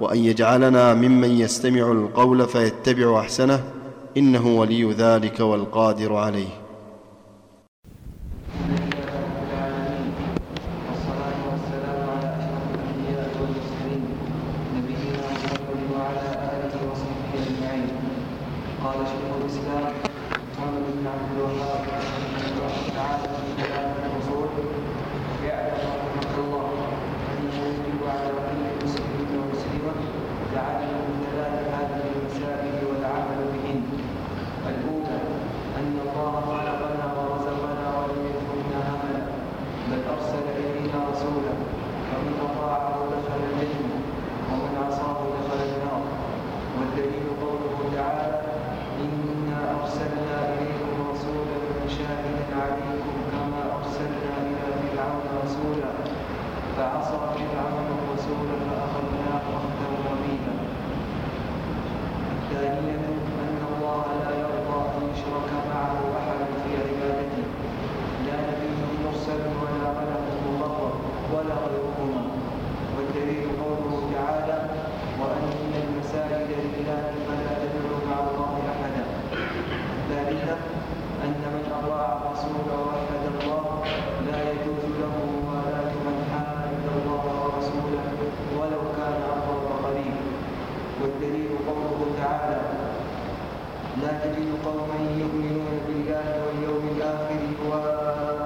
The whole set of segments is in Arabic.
وأن يجعلنا ممن يستمع القول فيتبع أحسنه إنه ولي ذلك والقادر عليه. أن من أطاع الرسول ووحد الله لا يجوز له موالاة من حاد الله ورسوله ولو كان أقرب قريب. والدليل قوله تعالى لا تجد قوما يؤمنون بالله واليوم الآخر يوافقون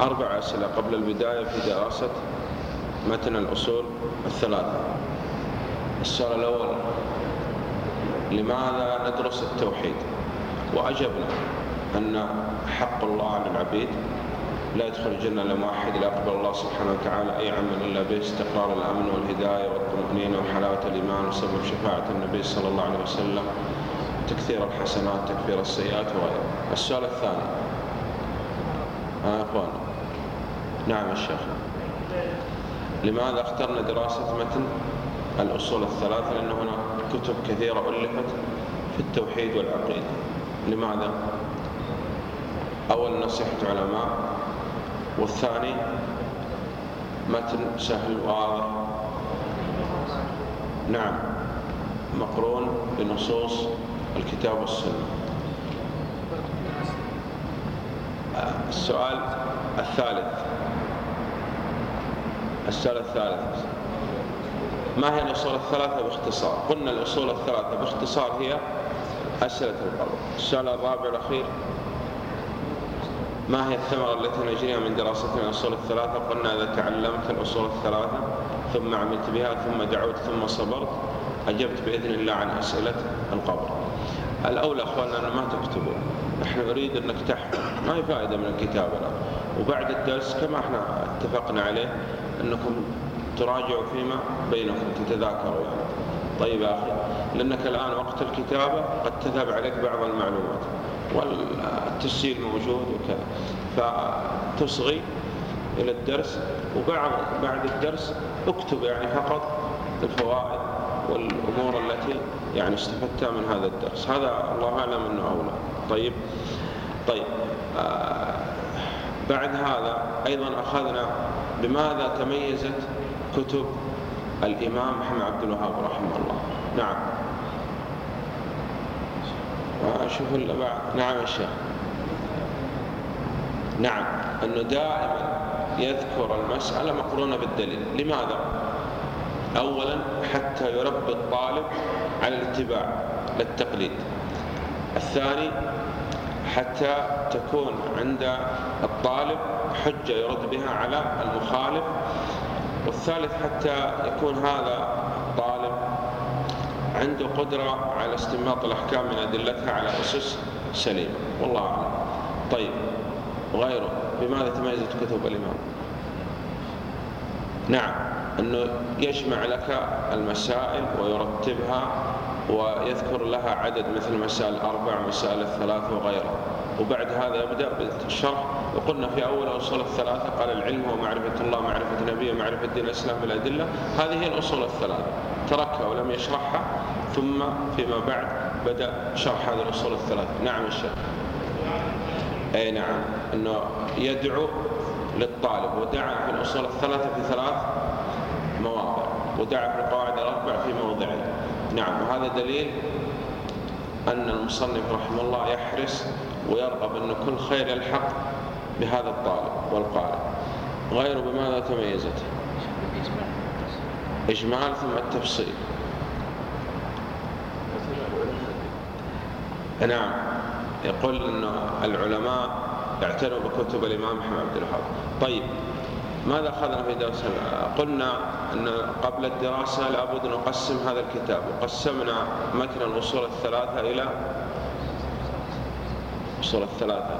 أربع أسئلة قبل البداية في دراسة متن الأصول الثلاثة. السؤال الأول لماذا ندرس التوحيد؟ وأجبنا أن حق الله على العبيد لا يدخل الجنة إلا موحد لا يقبل الله سبحانه وتعالى أي عمل إلا به استقرار الأمن والهداية والطمأنينة وحلاوة الإيمان وسبب شفاعة النبي صلى الله عليه وسلم تكثير الحسنات تكفير السيئات وغيره السؤال الثاني. آه أخوان نعم الشيخ لماذا اخترنا دراسة متن؟ الأصول الثلاثة لأن هنا كتب كثيرة ألفت في التوحيد والعقيدة. لماذا؟ أول نصيحة علماء والثاني متن سهل واضح نعم مقرون بنصوص الكتاب والسنة. السؤال الثالث. السؤال الثالث. ما هي الأصول الثلاثة باختصار؟ قلنا الأصول الثلاثة باختصار هي أسئلة القلب السؤال الرابع الأخير. ما هي الثمرة التي نجنيها من دراستنا الأصول الثلاثة؟ قلنا إذا تعلمت الأصول الثلاثة ثم عملت بها ثم دعوت ثم صبرت أجبت بإذن الله عن أسئلة القبر. الأولى أخواننا أن ما تكتبوا نحن نريد أنك تحفظ ما هي فائدة من الكتابة وبعد الدرس كما إحنا اتفقنا عليه أنكم تراجعوا فيما بينكم تتذاكروا يعني. طيب يا أخي لأنك الآن وقت الكتابة قد تذهب عليك بعض المعلومات. والتسجيل موجود وكذا. فتصغي إلى الدرس وبعد بعد الدرس اكتب يعني فقط الفوائد. والأمور التي يعني استفدتها من هذا الدرس. هذا الله أعلم أنه أولى. طيب. طيب. آه بعد هذا أيضا أخذنا بماذا تميزت كتب الإمام محمد عبد الوهاب رحمه الله؟ نعم. أشوف نعم يا شيخ. نعم. أنه دائما يذكر المسألة مقرونة بالدليل. لماذا؟ أولا حتى يربي الطالب على الاتباع للتقليد الثاني حتى تكون عند الطالب حجة يرد بها على المخالف. والثالث حتى يكون هذا الطالب عنده قدرة على استنباط الأحكام من أدلتها على أسس سليمة والله أعلم. طيب وغيره. بماذا تميزت كتب الإمام؟ نعم. أنه يجمع لك المسائل ويرتبها ويذكر لها عدد مثل مسائل الأربع مسائل الثلاث وغيرها وبعد هذا يبدأ بالشرح. وقلنا في أول أصول الثلاثة قال العلم هو معرفة الله معرفة نبيه معرفة دين الإسلام بالأدلة هذه هي الأصول الثلاثة. تركها ولم يشرحها. ثم فيما بعد بدأ شرح هذه الأصول الثلاثة. نعم الشيخ أي نعم. أنه يدعو للطالب ودعا في الأصول الثلاثة في ثلاث مواضع ودعا في القواعد الأربع في موضعين. نعم وهذا دليل أن المصنف رحمه الله يحرص ويرغب أن كل خير يلحق بهذا الطالب والقارئ. غيره بماذا تميزت؟ إجمال ثم التفصيل. نعم يقول أن العلماء اعتنوا بكتب الإمام محمد عبد الوهاب. طيب ماذا أخذنا في درس قلنا أن قبل الدراسة لابد نقسم هذا الكتاب. وقسمنا متن الأصول الثلاثة إلى أصول الثلاثة.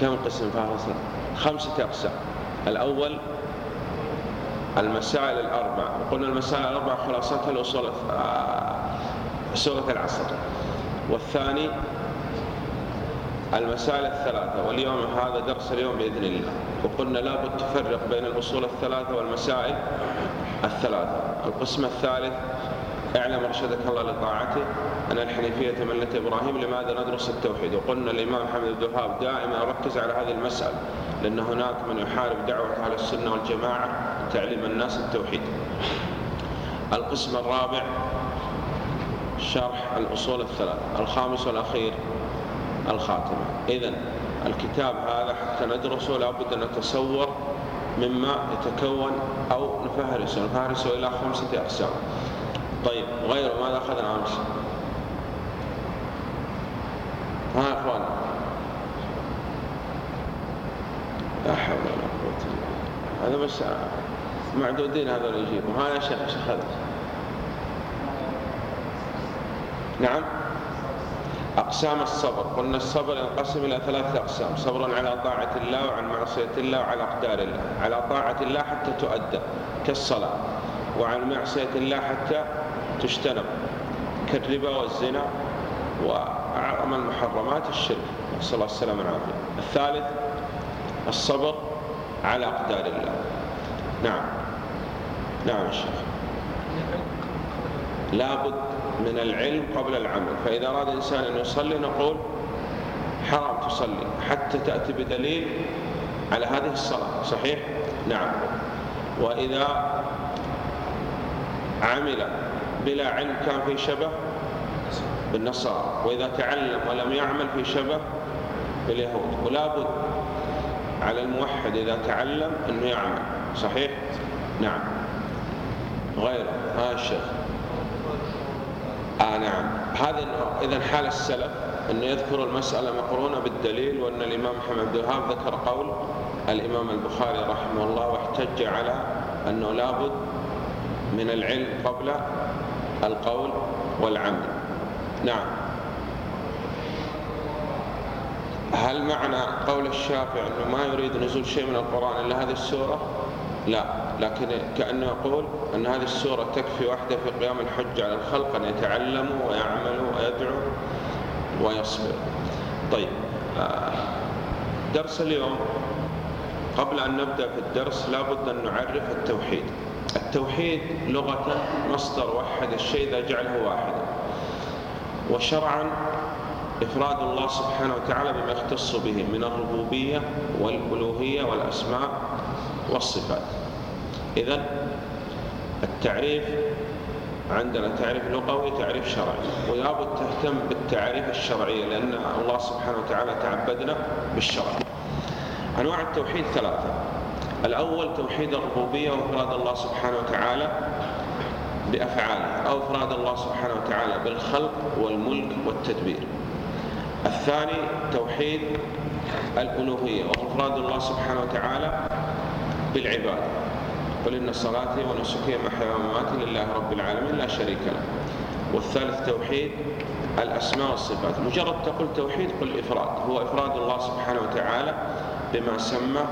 كم قسم فهرسنا خمسة أقسام. الأول المسائل الأربع. قلنا المسائل الأربع خلاصتها الأصول سورة العصر. والثاني المسائل الثلاثة واليوم هذا درس اليوم بإذن الله. وقلنا لابد تفرق بين الأصول الثلاثة والمسائل الثلاثة. القسم الثالث اعلم ارشدك الله لطاعته. أن الحنيفية ملة إبراهيم لماذا ندرس التوحيد؟ وقلنا الإمام محمد بن الوهاب دائما يركز على هذه المسألة لأن هناك من يحارب دعوة أهل السنة والجماعة تعليم الناس التوحيد. القسم الرابع شرح الأصول الثلاث الخامس والأخير الخاتمة إذا الكتاب هذا حتى ندرسه لابد أن نتصور مما يتكون أو نفهرسه. نفهرسه إلى خمسة أقسام. طيب غيره ماذا أخذنا أمس؟ ها يا أخوان. لا حول ولا قوة إلا هذا بس معدودين هذول يجيبوا. ها يا شيخ إيش نعم؟ أقسام الصبر. قلنا الصبر ينقسم إلى ثلاثة أقسام. صبر على طاعة الله وعن معصية الله وعلى أقدار الله. على طاعة الله حتى تؤدى كالصلاة. وعن معصية الله حتى تجتنب كالربا والزنا وأعظم المحرمات الشرك. نسأل الله السلامة والعافية. الثالث الصبر على أقدار الله. نعم. نعم الشيخ لابد من العلم قبل العمل. فإذا أراد إنسان أن يصلي نقول حرام تصلي حتى تأتي بدليل على هذه الصلاة. صحيح؟ نعم. وإذا عمل بلا علم كان في شبه بالنصارى وإذا تعلم ولم يعمل في شبه باليهود. ولا بد على الموحد إذا تعلم أنه يعمل. صحيح؟ نعم. غيره. ها الشيخ آه نعم. هذا إذا حال السلف أن يذكر المسألة مقرونة بالدليل وأن الإمام محمد بن الوهاب ذكر قول الإمام البخاري رحمه الله واحتج على أنه لابد من العلم قبل القول والعمل. نعم. هل معنى قول الشافعي أنه ما يريد نزول شيء من القرآن إلا هذه السورة؟ لا. لكن كأنه يقول أن هذه السورة تكفي واحدة في قيام الحج على الخلق أن يتعلموا ويعملوا ويدعوا ويصبر. طيب آه، درس اليوم قبل أن نبدأ في الدرس لابد أن نعرف التوحيد. التوحيد لغة مصدر وحد الشيء إذا جعله واحدا. وشرعا إفراد الله سبحانه وتعالى بما يختص به من الربوبية والألوهية والأسماء والصفات. إذا التعريف عندنا تعريف لغوي تعريف شرعي. ولابد تهتم بالتعريف الشرعية لأن الله سبحانه وتعالى تعبدنا بالشرع. أنواع التوحيد ثلاثة. الأول توحيد الربوبية وإفراد الله سبحانه وتعالى بأفعاله أو إفراد الله سبحانه وتعالى بالخلق والملك والتدبير. الثاني توحيد الألوهية وهو إفراد الله سبحانه وتعالى بالعبادة. قل إن صلاتي ونسكي ومحياي ومماتي لله رب العالمين لا شريك له. والثالث توحيد الأسماء والصفات. مجرد تقول توحيد قل إفراد. هو إفراد الله سبحانه وتعالى بما سمى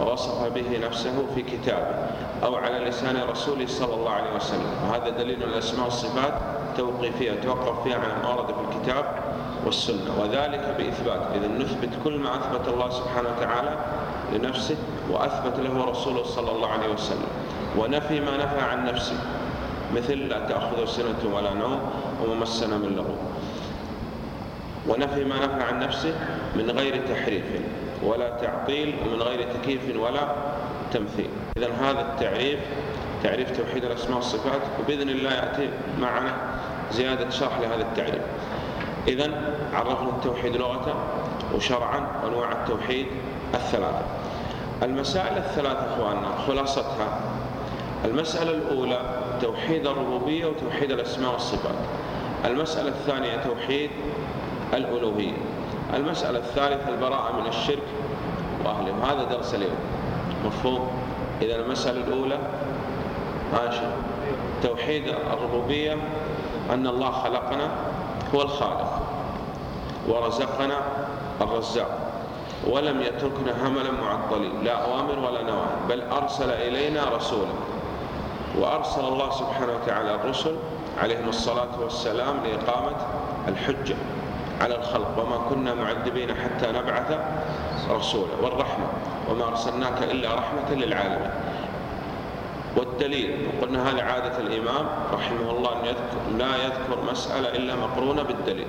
ووصف به نفسه في كتابه أو على لسان رسوله صلى الله عليه وسلم. وهذا دليل الأسماء والصفات توقيفية توقف فيها عن ما ورد في الكتاب والسنة. وذلك بإثبات إذا نثبت كل ما أثبت الله سبحانه وتعالى لنفسه وأثبت له رسوله صلى الله عليه وسلم. ونفي ما نفى عن نفسه. مثل لا تأخذ سنة ولا نوم وممسنا من لغو. ونفي ما نفى عن نفسه من غير تحريف ولا تعطيل ومن غير تكييف ولا تمثيل. إذا هذا التعريف تعريف توحيد الأسماء والصفات وبإذن الله يأتي معنا زيادة شرح لهذا التعريف. إذا عرفنا التوحيد لغة وشرعا وأنواع التوحيد الثلاثة. المسائل الثلاثة أخواننا خلاصتها. المسألة الأولى توحيد الربوبية وتوحيد الأسماء والصفات. المسألة الثانية توحيد الألوهية. المسألة الثالثة البراءة من الشرك وأهله. وهذا درس اليوم. مفهوم؟ إذا المسألة الأولى ماشي. توحيد الربوبية أن الله خلقنا هو الخالق. ورزقنا الرزاق. ولم يتركنا هملا معطلين لا أوامر ولا نواهي بل أرسل إلينا رسولا. وأرسل الله سبحانه وتعالى الرسل عليهم الصلاة والسلام لإقامة الحجة على الخلق. وما كنا معذبين حتى نبعث رسولا. والرحمة وما أرسلناك إلا رحمة للعالمين. والدليل وقلنا هذا عادة الإمام رحمه الله أن يذكر لا يذكر مسألة إلا مقرونة بالدليل.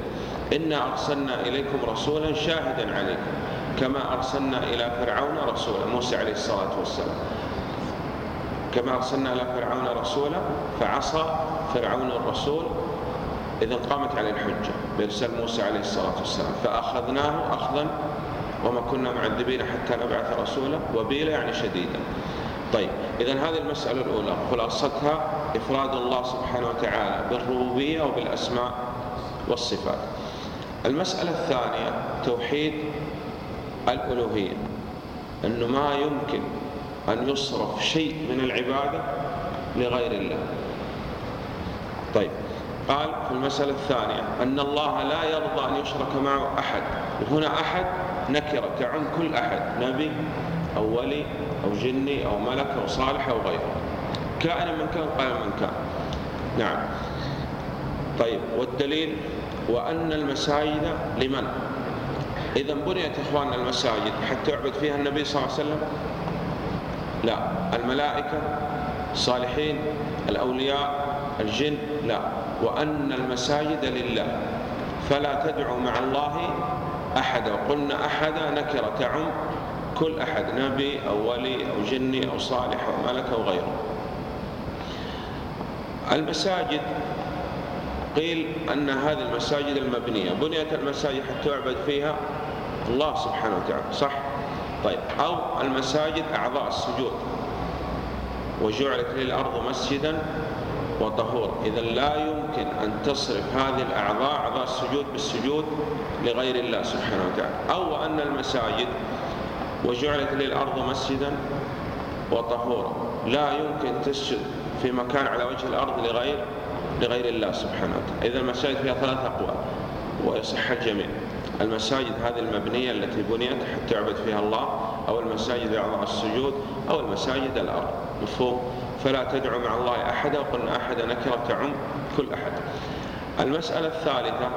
إنا أرسلنا إليكم رسولا شاهدا عليكم. كما أرسلنا إلى فرعون رسولا موسى عليه الصلاة والسلام. كما أرسلنا إلى فرعون رسولا فعصى فرعون الرسول إذا قامت عليه الحجة بإرسال موسى عليه الصلاة والسلام. فأخذناه أخذا وما كنا معذبين حتى نبعث رسولا وبيلا يعني شديدا. طيب إذا هذه المسألة الأولى خلاصتها إفراد الله سبحانه وتعالى بالربوبية وبالأسماء والصفات. المسألة الثانية توحيد الألوهية أنه ما يمكن أن يصرف شيء من العبادة لغير الله. طيب قال في المسألة الثانية أن الله لا يرضى أن يشرك معه أحد. وهنا أحد نكرة تعم كل أحد نبي أو ولي أو جني أو ملك أو صالح أو غيره. كائن من كان قال من كان. نعم. طيب والدليل وأن المساجد لمن؟ إذا بنيت إخواننا المساجد حتى يعبد فيها النبي صلى الله عليه وسلم؟ لا. الملائكة؟ الصالحين؟ الأولياء؟ الجن؟ لا. وأن المساجد لله. فلا تدعوا مع الله أحدا. قلنا أحدا نكرة تعم كل أحد نبي أو ولي أو جني أو صالح أو ملك أو غيره. المساجد قيل أن هذه المساجد المبنية. بنيت المساجد حتى يعبد فيها الله سبحانه وتعالى صح؟ طيب أو المساجد أعضاء السجود. وجعلت للأرض مسجدا وطهورا. إذا لا يمكن أن تصرف هذه الأعضاء أعضاء السجود بالسجود لغير الله سبحانه وتعالى. أو أن المساجد وجعلت للأرض مسجدا وطهورا. لا يمكن تسجد في مكان على وجه الأرض لغير لغير الله سبحانه وتعالى. إذا المساجد فيها ثلاث أقوال ويصح الجميع. المساجد هذه المبنية التي بنيت حتى يعبد فيها الله أو المساجد أعضاء السجود أو المساجد الأرض مفهوم فلا تدعو مع الله أحدا وقلنا أحدا نكرة تعم كل أحد. المسألة الثالثة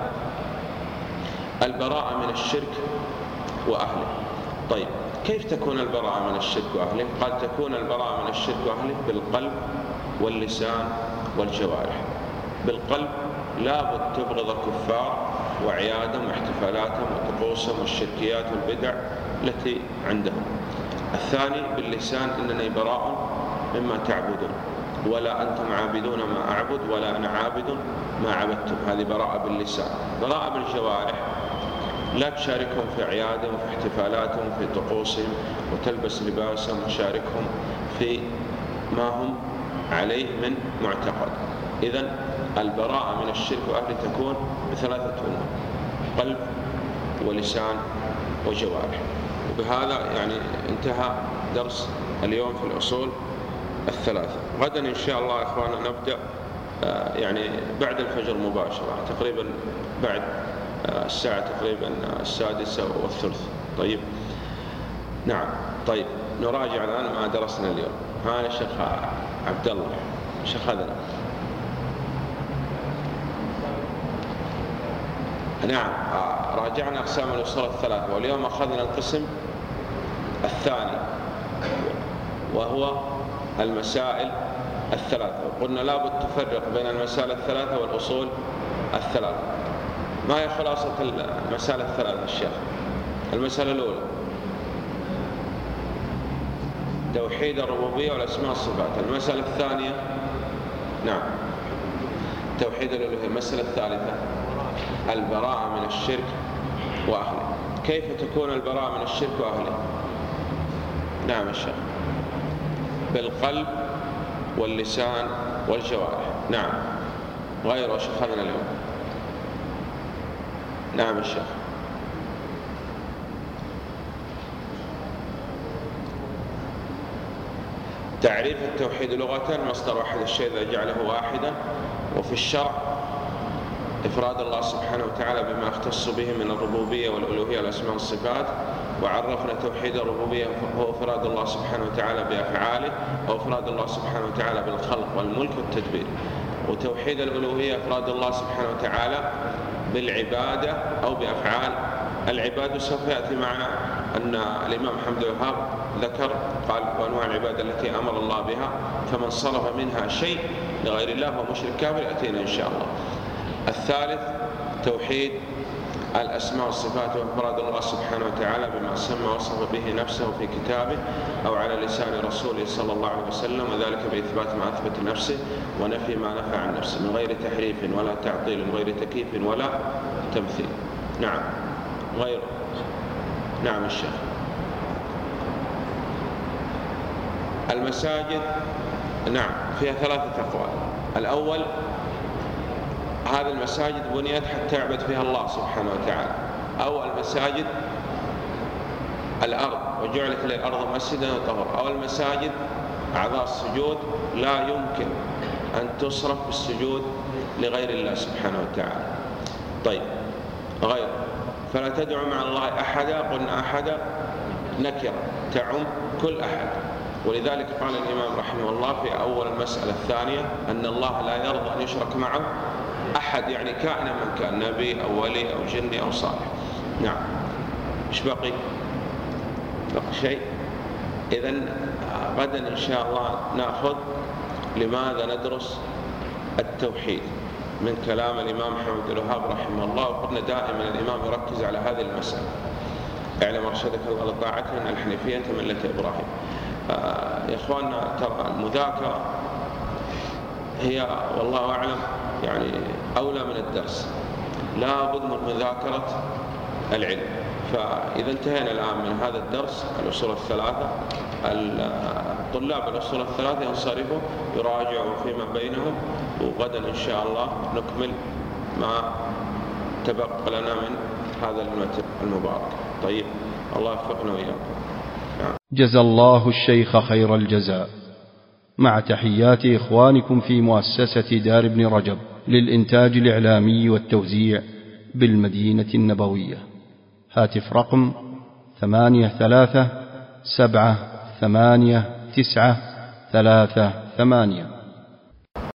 البراءة من الشرك وأهله. طيب كيف تكون البراءة من الشرك وأهله؟ قال تكون البراءة من الشرك وأهله بالقلب واللسان والجوارح. بالقلب لابد تبغض الكفار وأعيادهم واحتفالاتهم وطقوسهم والشركيات والبدع التي عندهم. الثاني باللسان إنني براء مما تعبدون. ولا أنتم عابدون ما أعبد ولا أنا عابد ما عبدتم. هذه براءة باللسان. براءة بالجوارح. لا تشاركهم في أعيادهم في احتفالاتهم في طقوسهم وتلبس لباسهم وشاركهم في ما هم عليه من معتقد. إذا البراءة من الشرك وأهله تكون بثلاثة أمور قلب ولسان وجوارح. وبهذا يعني انتهى درس اليوم في الأصول الثلاثة. غدا إن شاء الله إخواننا نبدأ آه، يعني بعد الفجر مباشرة تقريبا بعد آه، الساعة تقريبا السادسة والثلث. طيب. نعم. طيب. نراجع الآن ما درسنا اليوم. ها الشيخ عبد الله شيخ هذا. نعم آه، راجعنا أقسام الأصول الثلاثة واليوم أخذنا القسم الثاني وهو المسائل الثلاثة. قلنا لابد تفرق بين المسائل الثلاثة والأصول الثلاثة. ما هي خلاصة المسائل الثلاثة الشيخ المسألة الأولى توحيد الربوبية والأسماء والصفات. المسألة الثانية نعم. توحيد الألوهية. المسألة الثالثة البراءة من الشرك وأهله. كيف تكون البراءة من الشرك وأهله؟ نعم الشيخ بالقلب واللسان والجوارح. نعم. غير أخذنا اليوم. نعم الشيخ تعريف التوحيد لغة مصدر واحد الشيء إذا جعله واحدا وفي الشرع إفراد الله سبحانه وتعالى بما اختص به من الربوبية والألوهية والأسماء والصفات وعرفنا توحيد الربوبية هو إفراد الله سبحانه وتعالى بأفعاله أو إفراد الله سبحانه وتعالى بالخلق والملك والتدبير. وتوحيد الألوهية إفراد الله سبحانه وتعالى بالعبادة أو بأفعال. العباد سوف يأتي معنا. أن الإمام محمد الوهاب ذكر قال وأنواع العبادة التي أمر الله بها فمن صرف منها شيء لغير الله هو مشرك كافر يأتينا إن شاء الله. الثالث توحيد الأسماء والصفات وإفراد الله سبحانه وتعالى بما سمى وصف به نفسه في كتابه أو على لسان رسوله صلى الله عليه وسلم وذلك بإثبات ما أثبت نفسه ونفي ما نفى عن نفسه من غير تحريف ولا تعطيل من غير تكييف ولا تمثيل. نعم. غير. نعم الشيخ المساجد نعم فيها ثلاثة أقوال. الأول هذه المساجد بنيت حتى يعبد فيها الله سبحانه وتعالى. أو المساجد الأرض وجعلت للأرض مسجدا وطهرا أو المساجد أعضاء السجود لا يمكن أن تصرف بالسجود لغير الله سبحانه وتعالى. طيب غير. فلا تدعو مع الله أحدا قلنا أحدا نكرة تعم كل أحد. ولذلك قال الإمام رحمه الله في أول المسألة الثانية أن الله لا يرضى أن يشرك معه أحد يعني كائنا من كان نبي أو ولي أو جني أو صالح. نعم. إيش بقي؟ بقي شيء. إذا غدا إن شاء الله نأخذ لماذا ندرس التوحيد. من كلام الإمام محمد الوهاب رحمه الله وقلنا دائما الإمام يركز على هذه المسألة. اعلم أرشدك الله لطاعته أن الحنيفية ملة إبراهيم. آه يا إخواننا ترى المذاكرة هي والله أعلم يعني أولى من الدرس. لا بد من مذاكرة العلم. فإذا انتهينا الآن من هذا الدرس الأصول الثلاثة. طلاب الأصول الثلاثة ينصرفوا يراجعوا فيما بينهم وغدا إن شاء الله نكمل ما تبقى لنا من هذا المتن المبارك. طيب الله يوفقنا وإياكم. نعم. جزا الله الشيخ خير الجزاء. مع تحيات إخوانكم في مؤسسة دار ابن رجب. للإنتاج الإعلامي والتوزيع بالمدينة النبوية. هاتف رقم ثمانية ثلاثة سبعة ثمانية تسعة ثلاثة ثمانية.